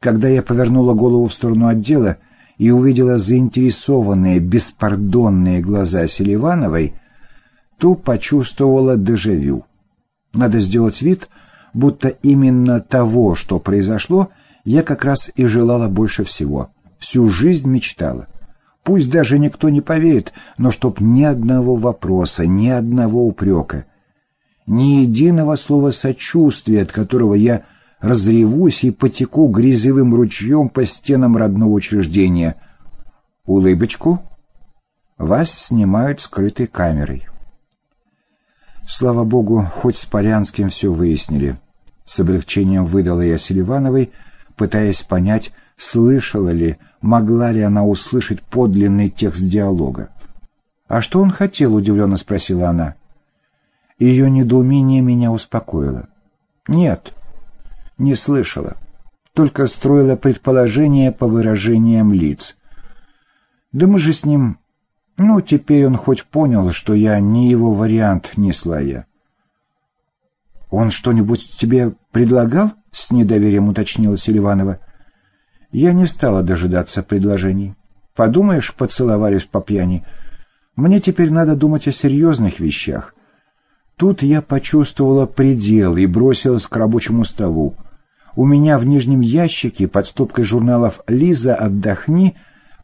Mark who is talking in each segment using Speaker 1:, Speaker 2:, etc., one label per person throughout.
Speaker 1: Когда я повернула голову в сторону отдела и увидела заинтересованные, беспардонные глаза Селивановой, то почувствовала дежавю. Надо сделать вид, будто именно того, что произошло, я как раз и желала больше всего. Всю жизнь мечтала. Пусть даже никто не поверит, но чтоб ни одного вопроса, ни одного упрека, ни единого слова сочувствия, от которого я разревусь и потеку грязевым ручьем по стенам родного учреждения. Улыбочку. Вас снимают скрытой камерой. Слава богу, хоть с Полянским все выяснили. С облегчением выдала я Селивановой, пытаясь понять, слышала ли, могла ли она услышать подлинный текст диалога. «А что он хотел?» — удивленно спросила она. Ее недоумение меня успокоило. «Нет, не слышала, только строила предположения по выражениям лиц. Да мы же с ним... Ну, теперь он хоть понял, что я не его вариант несла я. «Он что-нибудь тебе предлагал?» — с недоверием уточнила Селиванова. Я не стала дожидаться предложений. Подумаешь, поцеловались по пьяни. Мне теперь надо думать о серьезных вещах. Тут я почувствовала предел и бросилась к рабочему столу. У меня в нижнем ящике под стопкой журналов «Лиза, отдохни»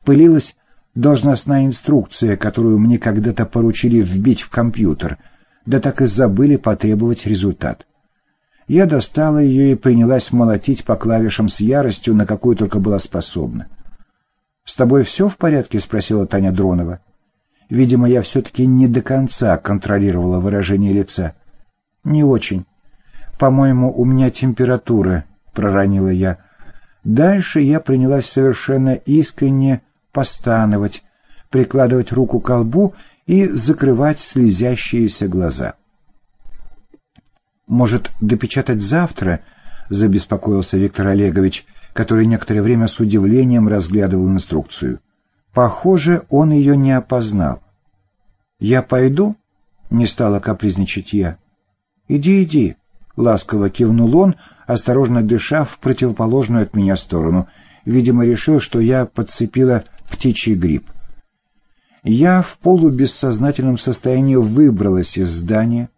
Speaker 1: пылилась должностная инструкция, которую мне когда-то поручили вбить в компьютер, да так и забыли потребовать результат. Я достала ее и принялась молотить по клавишам с яростью, на какую только была способна. «С тобой все в порядке?» — спросила Таня Дронова. Видимо, я все-таки не до конца контролировала выражение лица. «Не очень. По-моему, у меня температура», проронила я. Дальше я принялась совершенно искренне постановать, прикладывать руку к колбу и закрывать слезящиеся глаза. «Может, допечатать завтра?» — забеспокоился Виктор Олегович, который некоторое время с удивлением разглядывал инструкцию. Похоже, он ее не опознал. «Я пойду?» — не стала капризничать я. «Иди, иди», — ласково кивнул он, осторожно дыша в противоположную от меня сторону. Видимо, решил, что я подцепила птичий гриб. Я в полубессознательном состоянии выбралась из здания,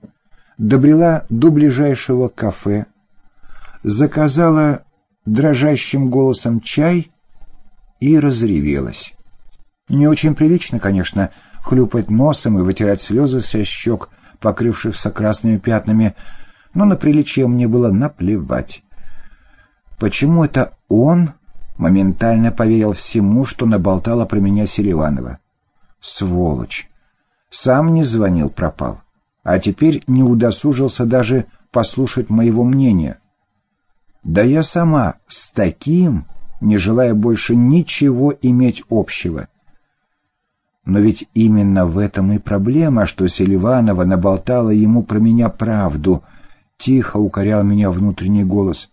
Speaker 1: добрела до ближайшего кафе, заказала дрожащим голосом чай и разревелась. Не очень прилично, конечно, хлюпать носом и вытирать слезы со щек, покрывшихся красными пятнами, но на приличие мне было наплевать. Почему это он моментально поверил всему, что наболтала про меня Селиванова? Сволочь! Сам не звонил, пропал. А теперь не удосужился даже послушать моего мнения. Да я сама с таким, не желая больше ничего иметь общего. Но ведь именно в этом и проблема, что Селиванова наболтала ему про меня правду — Тихо укорял меня внутренний голос.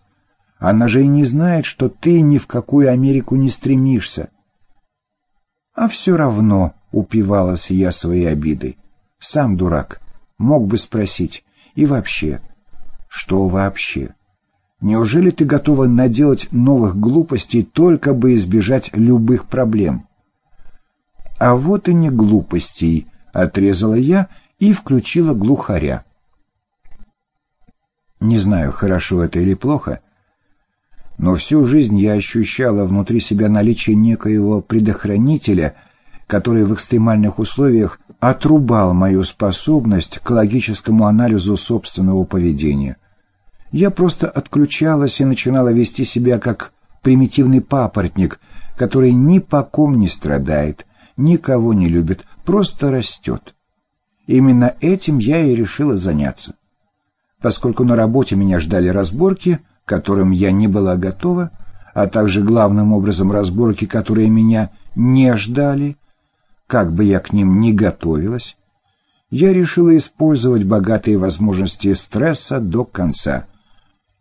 Speaker 1: Она же и не знает, что ты ни в какую Америку не стремишься. А все равно упивалась я своей обидой. Сам дурак. Мог бы спросить. И вообще. Что вообще? Неужели ты готова наделать новых глупостей только бы избежать любых проблем? А вот и не глупостей, отрезала я и включила глухаря. Не знаю, хорошо это или плохо, но всю жизнь я ощущала внутри себя наличие некоего предохранителя, который в экстремальных условиях отрубал мою способность к логическому анализу собственного поведения. Я просто отключалась и начинала вести себя как примитивный папоротник, который ни по ком не страдает, никого не любит, просто растет. Именно этим я и решила заняться поскольку на работе меня ждали разборки, к которым я не была готова, а также главным образом разборки, которые меня не ждали, как бы я к ним ни готовилась, я решила использовать богатые возможности стресса до конца.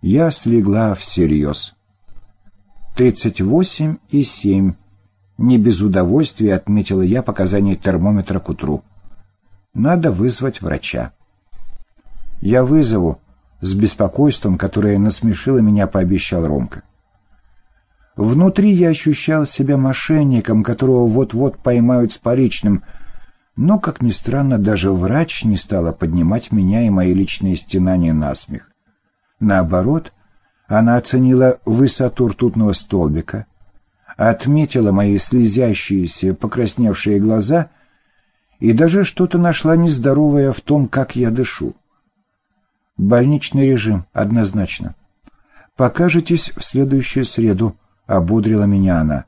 Speaker 1: Я слегла всерьез. 38 и 7. Не без удовольствия отметила я показания термометра к утру. Надо вызвать врача. «Я вызову», — с беспокойством, которое насмешило меня, пообещал Ромка. Внутри я ощущал себя мошенником, которого вот-вот поймают с поличным, но, как ни странно, даже врач не стала поднимать меня и мои личные стенания на смех. Наоборот, она оценила высоту ртутного столбика, отметила мои слезящиеся, покрасневшие глаза и даже что-то нашла нездоровое в том, как я дышу. Больничный режим, однозначно. Покажетесь в следующую среду, — ободрила меня она.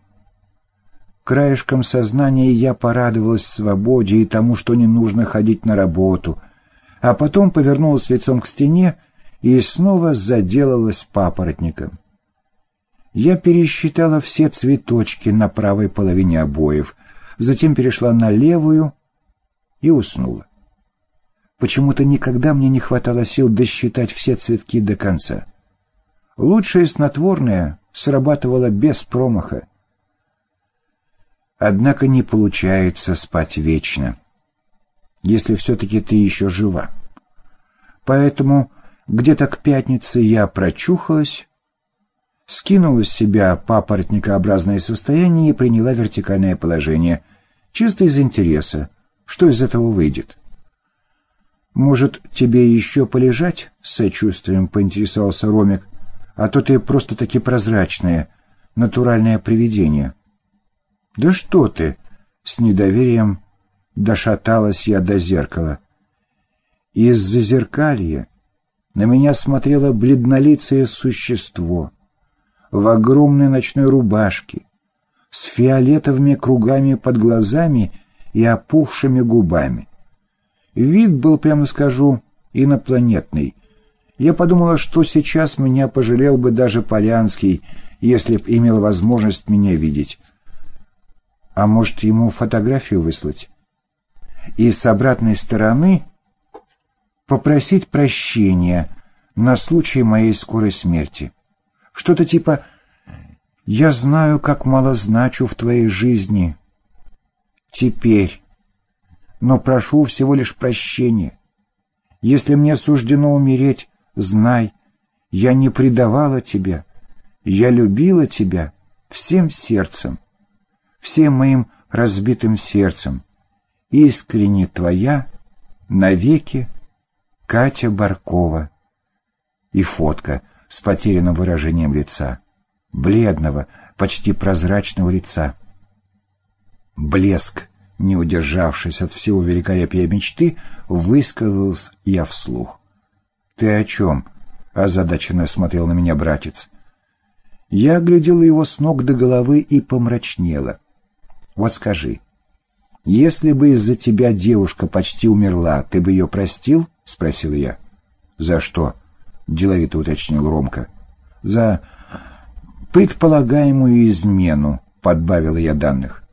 Speaker 1: Краешком сознания я порадовалась свободе и тому, что не нужно ходить на работу, а потом повернулась лицом к стене и снова заделалась папоротником. Я пересчитала все цветочки на правой половине обоев, затем перешла на левую и уснула. Почему-то никогда мне не хватало сил досчитать все цветки до конца. Лучшее снотворное срабатывало без промаха. Однако не получается спать вечно, если все-таки ты еще жива. Поэтому где-то к пятнице я прочухалась, скинула с себя папоротникообразное состояние и приняла вертикальное положение, чисто из интереса, что из этого выйдет. «Может, тебе еще полежать?» — с сочувствием поинтересовался Ромик. «А то ты просто-таки прозрачное, натуральное привидение». «Да что ты!» — с недоверием дошаталась я до зеркала. Из-за зеркалья на меня смотрело бледнолицее существо в огромной ночной рубашке, с фиолетовыми кругами под глазами и опухшими губами. Вид был, прямо скажу, инопланетный. Я подумала, что сейчас меня пожалел бы даже Полянский, если б имел возможность меня видеть. А может, ему фотографию выслать? И с обратной стороны попросить прощения на случай моей скорой смерти. Что-то типа «Я знаю, как мало значу в твоей жизни. Теперь» но прошу всего лишь прощения. Если мне суждено умереть, знай, я не предавала тебя, я любила тебя всем сердцем, всем моим разбитым сердцем. Искренне твоя, навеки, Катя Баркова. И фотка с потерянным выражением лица, бледного, почти прозрачного лица. Блеск не удержавшись от всего великолепия мечты, высказалась я вслух. «Ты о чем?» — озадаченно смотрел на меня братец. Я глядела его с ног до головы и помрачнела. «Вот скажи, если бы из-за тебя девушка почти умерла, ты бы ее простил?» — спросил я. «За что?» — деловито уточнил Ромка. «За предполагаемую измену», — подбавила я данных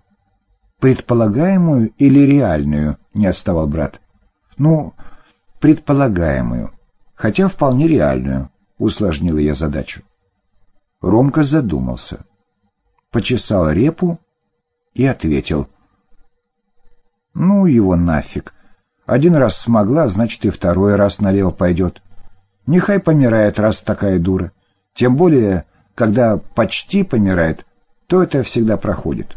Speaker 1: предполагаемую или реальную?» — не отставал брат. «Ну, предполагаемую, хотя вполне реальную», — усложнила я задачу. Ромка задумался, почесал репу и ответил. «Ну, его нафиг. Один раз смогла, значит, и второй раз налево пойдет. Нехай помирает, раз такая дура. Тем более, когда почти помирает, то это всегда проходит».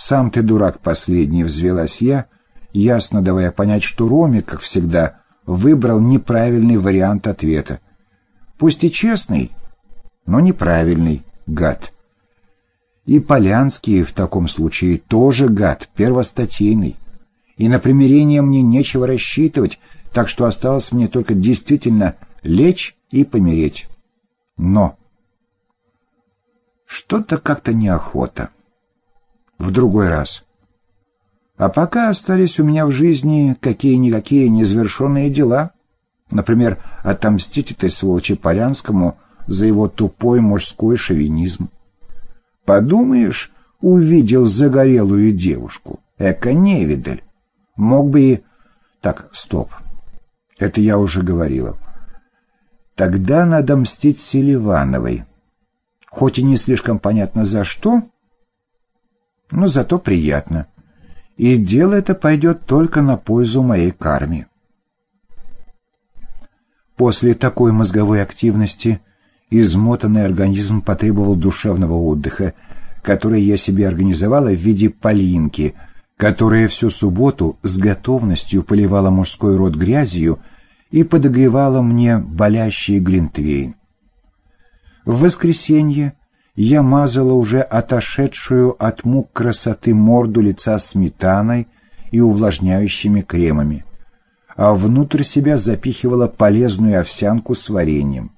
Speaker 1: «Сам ты дурак последний», — взвелась я, ясно давая понять, что Роме, как всегда, выбрал неправильный вариант ответа. Пусть и честный, но неправильный, гад. И Полянский в таком случае тоже гад, первостатейный. И на примирение мне нечего рассчитывать, так что осталось мне только действительно лечь и помереть. Но что-то как-то неохота в другой раз. А пока остались у меня в жизни какие-никакие незавершенные дела. Например, отомстить этой сволочи Полянскому за его тупой мужской шовинизм. Подумаешь, увидел загорелую девушку. Эко-невидаль. Мог бы и... Так, стоп. Это я уже говорила. Тогда надо мстить Селивановой. Хоть и не слишком понятно за что, но зато приятно. И дело это пойдет только на пользу моей карме. После такой мозговой активности Измотанный организм потребовал душевного отдыха, который я себе организовала в виде полинки, которая всю субботу с готовностью поливала мужской рот грязью и подогревала мне болящий глинтвейн. В воскресенье я мазала уже отошедшую от мук красоты морду лица сметаной и увлажняющими кремами, а внутрь себя запихивала полезную овсянку с вареньем.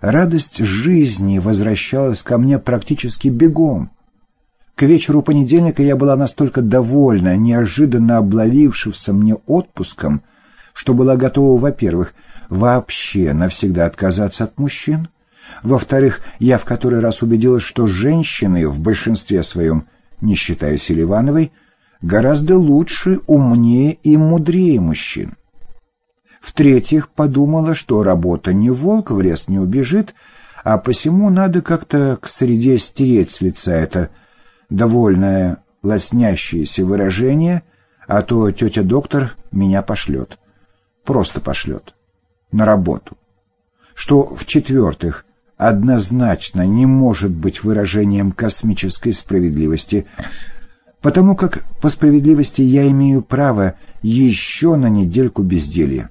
Speaker 1: Радость жизни возвращалась ко мне практически бегом. К вечеру понедельника я была настолько довольна неожиданно облавившимся мне отпуском, что была готова, во-первых, вообще навсегда отказаться от мужчин, во-вторых, я в который раз убедилась, что женщины в большинстве своем, не считая Селивановой, гораздо лучше, умнее и мудрее мужчин. В-третьих, подумала, что работа не волк в лес не убежит, а посему надо как-то к среде стереть с лица это довольное лоснящееся выражение, а то тетя-доктор меня пошлет. Просто пошлет. На работу. Что, в-четвертых, однозначно не может быть выражением космической справедливости, потому как по справедливости я имею право еще на недельку безделья.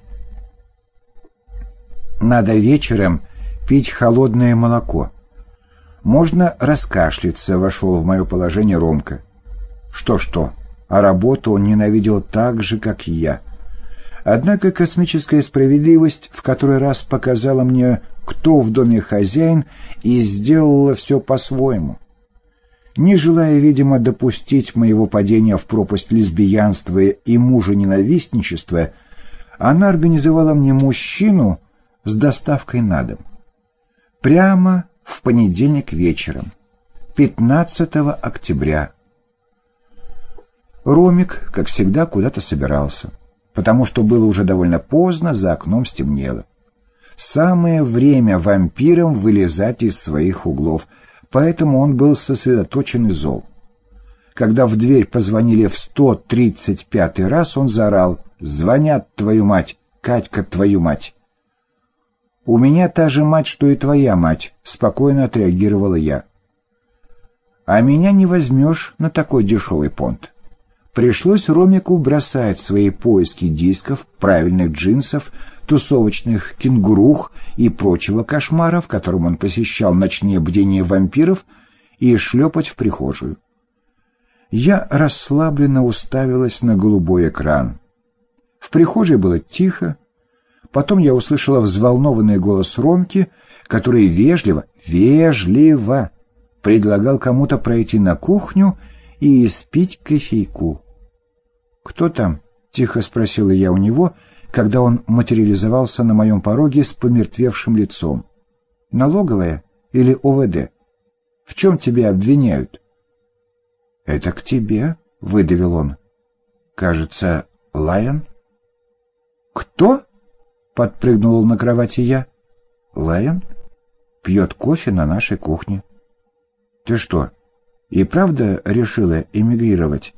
Speaker 1: Надо вечером пить холодное молоко. Можно раскашляться, вошел в мое положение Ромка. Что-что, а работу он ненавидел так же, как и я. Однако космическая справедливость в который раз показала мне, кто в доме хозяин, и сделала все по-своему. Не желая, видимо, допустить моего падения в пропасть лесбиянства и мужа-ненавистничества, она организовала мне мужчину с доставкой на дом. Прямо в понедельник вечером, 15 октября. Ромик, как всегда, куда-то собирался потому что было уже довольно поздно, за окном стемнело. Самое время вампирам вылезать из своих углов, поэтому он был сосредоточен и зол. Когда в дверь позвонили в 135 раз, он заорал «Звонят, твою мать! Катька, твою мать!» «У меня та же мать, что и твоя мать», — спокойно отреагировала я. «А меня не возьмешь на такой дешевый понт». Пришлось Ромику бросать свои поиски дисков, правильных джинсов, тусовочных кенгурух и прочего кошмара, в котором он посещал ночные бдения вампиров, и шлепать в прихожую. Я расслабленно уставилась на голубой экран. В прихожей было тихо. Потом я услышала взволнованный голос Ромки, который вежливо, вежливо предлагал кому-то пройти на кухню и испить кофейку. «Кто там?» — тихо спросила я у него, когда он материализовался на моем пороге с помертвевшим лицом. «Налоговая или ОВД? В чем тебя обвиняют?» «Это к тебе», — выдавил он. «Кажется, Лайон?» «Кто?» — подпрыгнул на кровати я. «Лайон пьет кофе на нашей кухне». «Ты что, и правда решила эмигрировать?»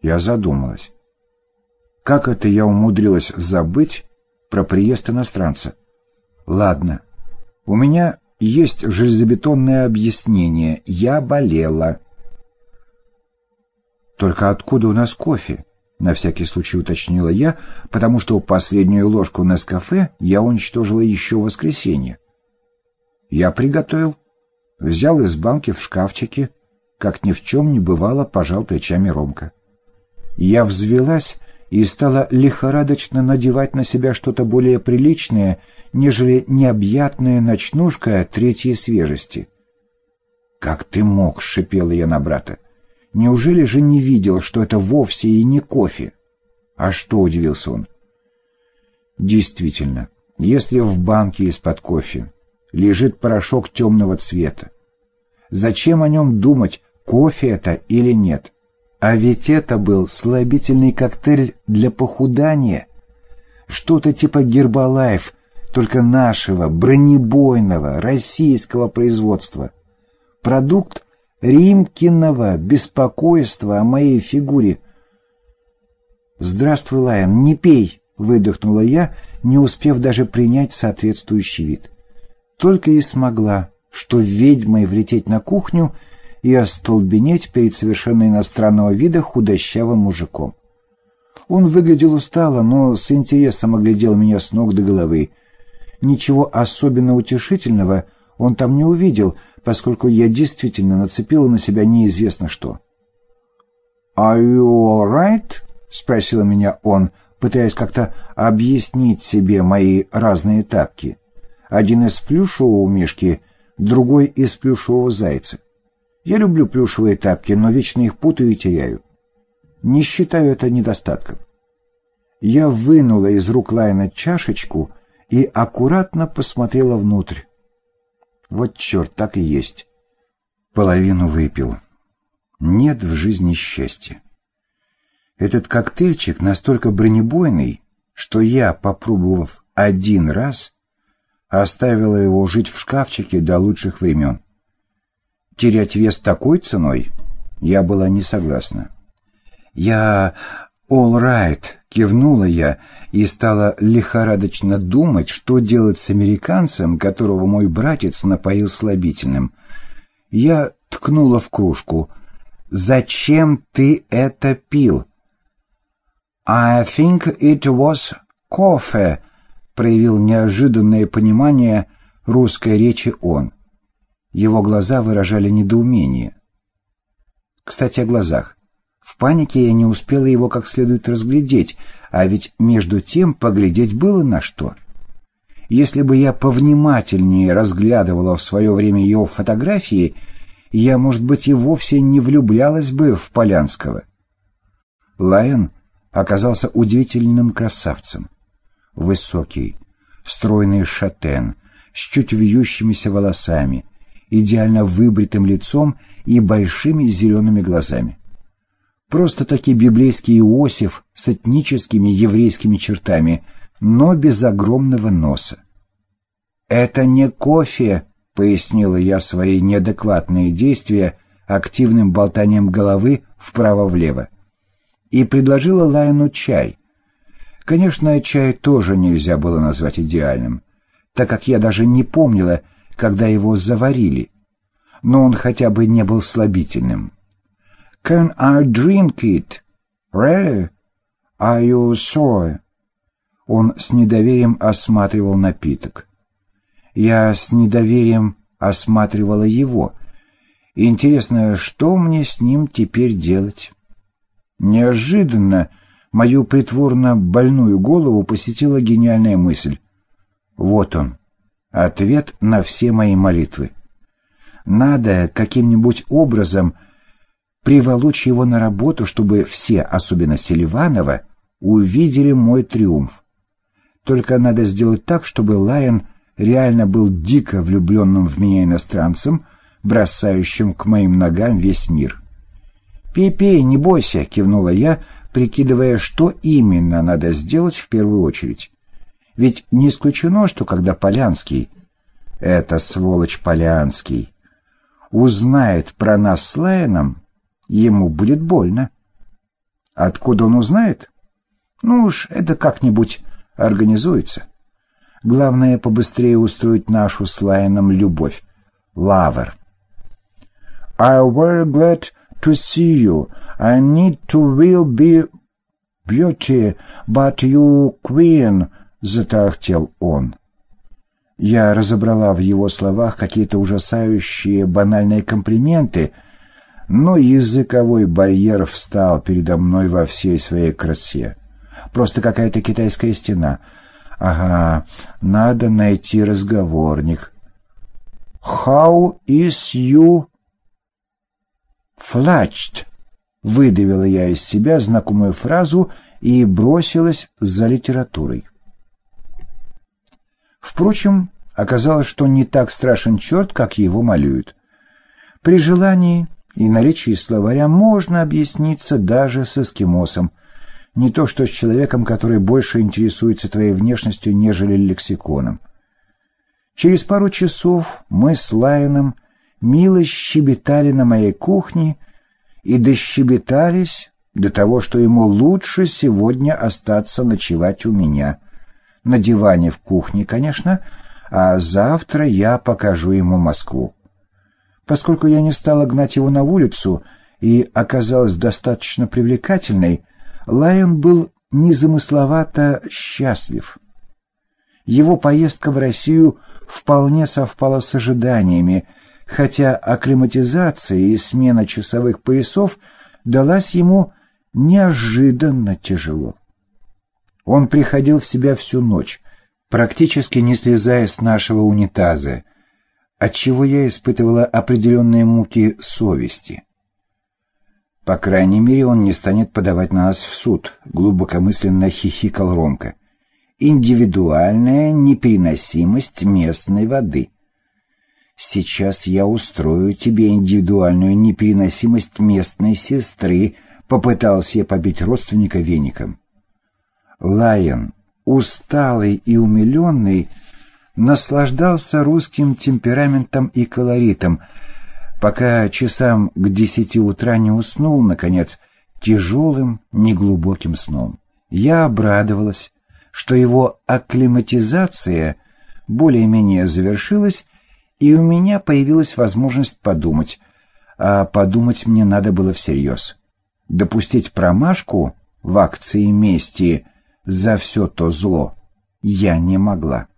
Speaker 1: Я задумалась. Как это я умудрилась забыть про приезд иностранца? Ладно, у меня есть железобетонное объяснение. Я болела. Только откуда у нас кофе? На всякий случай уточнила я, потому что последнюю ложку на кафе я уничтожила еще в воскресенье. Я приготовил. Взял из банки в шкафчике. Как ни в чем не бывало, пожал плечами Ромка. Я взвелась и стала лихорадочно надевать на себя что-то более приличное, нежели необъятная ночнушка третьей свежести. «Как ты мог?» — шипела я на брата. «Неужели же не видел, что это вовсе и не кофе?» «А что?» — удивился он. «Действительно, если в банке из-под кофе лежит порошок темного цвета, зачем о нем думать, кофе это или нет?» А ведь это был слабительный коктейль для похудания. Что-то типа Гербалайф, только нашего, бронебойного, российского производства. Продукт Римкиного беспокойства о моей фигуре. «Здравствуй, Лайон, не пей!» — выдохнула я, не успев даже принять соответствующий вид. Только и смогла, что ведьмой влететь на кухню и остолбенеть перед совершенно иностранного вида худощавым мужиком. Он выглядел устало, но с интересом оглядел меня с ног до головы. Ничего особенно утешительного он там не увидел, поскольку я действительно нацепила на себя неизвестно что. «Are you all right?» — спросил меня он, пытаясь как-то объяснить себе мои разные тапки. Один из плюшевого мишки, другой из плюшевого зайца. Я люблю плюшевые тапки, но вечно их путаю и теряю. Не считаю это недостатком. Я вынула из рук Лайна чашечку и аккуратно посмотрела внутрь. Вот черт, так и есть. Половину выпил. Нет в жизни счастья. Этот коктейльчик настолько бронебойный, что я, попробовав один раз, оставила его жить в шкафчике до лучших времен. Терять вес такой ценой я была не согласна. Я «All right», — кивнула я и стала лихорадочно думать, что делать с американцем, которого мой братец напоил слабительным. Я ткнула в кружку. «Зачем ты это пил?» «I think it was coffee», — проявил неожиданное понимание русской речи он. Его глаза выражали недоумение. Кстати, о глазах. В панике я не успела его как следует разглядеть, а ведь между тем поглядеть было на что. Если бы я повнимательнее разглядывала в свое время его фотографии, я, может быть, и вовсе не влюблялась бы в Полянского. Лайон оказался удивительным красавцем. Высокий, стройный шатен, с чуть вьющимися волосами, идеально выбритым лицом и большими зелеными глазами. Просто-таки библейский Иосиф с этническими еврейскими чертами, но без огромного носа. «Это не кофе», — пояснила я свои неадекватные действия активным болтанием головы вправо-влево. И предложила Лайну чай. Конечно, чай тоже нельзя было назвать идеальным, так как я даже не помнила, когда его заварили. Но он хотя бы не был слабительным. Can I drink it? Really? Are you sure? Он с недоверием осматривал напиток. Я с недоверием осматривала его. Интересно, что мне с ним теперь делать? Неожиданно мою притворно больную голову посетила гениальная мысль. Вот он, ответ на все мои молитвы. Надо каким-нибудь образом приволочь его на работу, чтобы все, особенно Селиванова, увидели мой триумф. Только надо сделать так, чтобы Лайон реально был дико влюбленным в меня иностранцем, бросающим к моим ногам весь мир. «Пей-пей, не бойся», — кивнула я, прикидывая, что именно надо сделать в первую очередь. Ведь не исключено, что когда Полянский, это сволочь Полянский, узнает про нас с Лайоном, ему будет больно. Откуда он узнает? Ну уж это как-нибудь организуется. Главное, побыстрее устроить нашу с Лайоном любовь. Лавр. I'm very glad to see you. I need to will be beauty, but you queen, — затахтел он. Я разобрала в его словах какие-то ужасающие банальные комплименты — но языковой барьер встал передо мной во всей своей красе. Просто какая-то китайская стена. Ага, надо найти разговорник. «How is you flatched?» Выдавила я из себя знакомую фразу и бросилась за литературой. Впрочем, оказалось, что не так страшен черт, как его малюют. При желании и наличии словаря можно объясниться даже с эскимосом, не то что с человеком, который больше интересуется твоей внешностью, нежели лексиконом. Через пару часов мы с Лайоном мило щебетали на моей кухне и дощебетались до того, что ему лучше сегодня остаться ночевать у меня. На диване в кухне, конечно, а завтра я покажу ему Москву. Поскольку я не стала гнать его на улицу и оказалась достаточно привлекательной, Лайон был незамысловато счастлив. Его поездка в Россию вполне совпала с ожиданиями, хотя акклиматизация и смена часовых поясов далась ему неожиданно тяжело. Он приходил в себя всю ночь, практически не слезая с нашего унитаза, отчего я испытывала определенные муки совести. По крайней мере, он не станет подавать на нас в суд, глубокомысленно хихикал Ромка. Индивидуальная непереносимость местной воды. Сейчас я устрою тебе индивидуальную непереносимость местной сестры, попытался я побить родственника веником. Лайон, усталый и умиленный, наслаждался русским темпераментом и колоритом, пока часам к десяти утра не уснул, наконец, тяжелым, неглубоким сном. Я обрадовалась, что его акклиматизация более-менее завершилась, и у меня появилась возможность подумать, а подумать мне надо было всерьез. Допустить промашку в акции мести за все то зло я не могла.